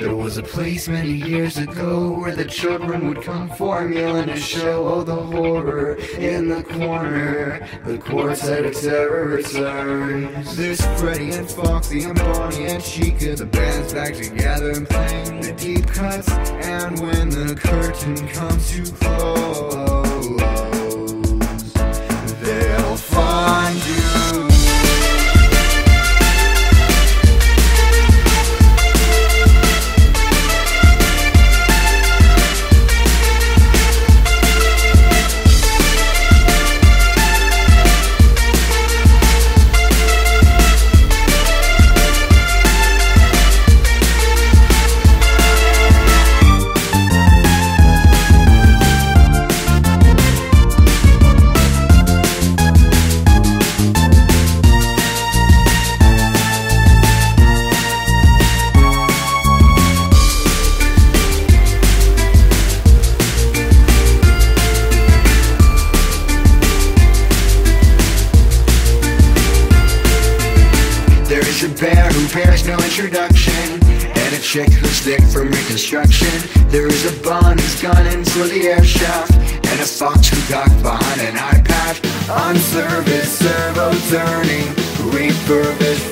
روز پہ فوری شعبے شکر شفا ڈکشن سب پانس شاہ بہان حرکات